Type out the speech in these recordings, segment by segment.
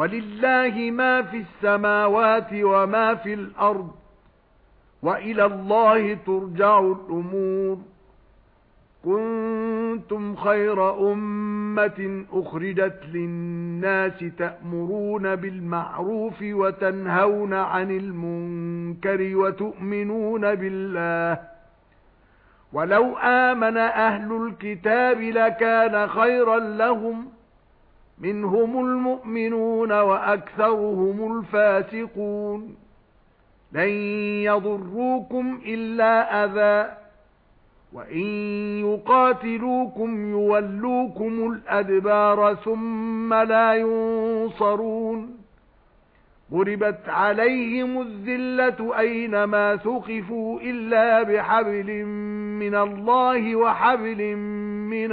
وَلِلَّهِ مَا فِي السَّمَاوَاتِ وَمَا فِي الْأَرْضِ وَإِلَى اللَّهِ تُرْجَعُ الْأُمُورُ. كُنتُمْ خَيْرَ أُمَّةٍ أُخْرِجَتْ لِلنَّاسِ تَأْمُرُونَ بِالْمَعْرُوفِ وَتَنْهَوْنَ عَنِ الْمُنكَرِ وَتُؤْمِنُونَ بِاللَّهِ. وَلَوْ آمَنَ أَهْلُ الْكِتَابِ لَكَانَ خَيْرًا لَّهُمْ مِنْهُمُ الْمُؤْمِنُونَ وَأَكْثَرُهُمُ الْفَاسِقُونَ. لَن يَضُرُّوكُمْ إِلَّا أَذًى. وَإِن يُقَاتِلُوكُمْ يُوَلُّوكُمُ الْأَدْبَارَ ثُمَّ لَا يُنصَرُونَ. ضربت عليهم الذلة أينما ثقفوا إلا بحبل من الله وحبل من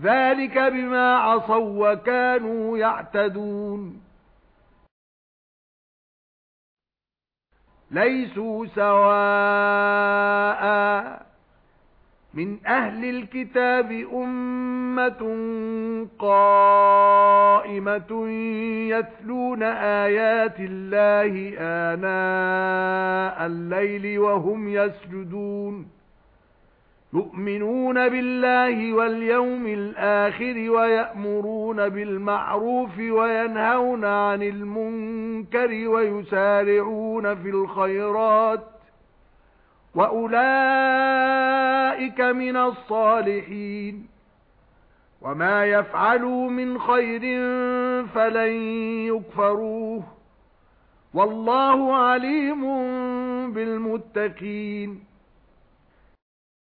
ذَلِكَ بِمَا عَصَوا وَكَانُوا يَعْتَدُونَ. لَيْسُوا سَوَاءً مِنْ أَهْلِ الْكِتَابِ أُمَّةٌ قَائِمَةٌ يَتْلُونَ آيَاتِ اللَّهِ آنَاءَ اللَّيْلِ وَهُمْ يَسْجُدُونَ. يُؤْمِنُونَ بِاللَّهِ وَالْيَوْمِ الْآخِرِ وَيَأْمُرُونَ بِالْمَعْرُوفِ وَيَنْهَوْنَ عَنِ الْمُنكَرِ وَيُسَارِعُونَ فِي الْخَيْرَاتِ وَأُولَئِكَ مِنَ الصَّالِحِينَ وَمَا يَفْعَلُوا مِنْ خَيْرٍ فَلَن يُكْفَرُوهُ وَاللَّهُ عَلِيمٌ بِالْمُتَّقِينَ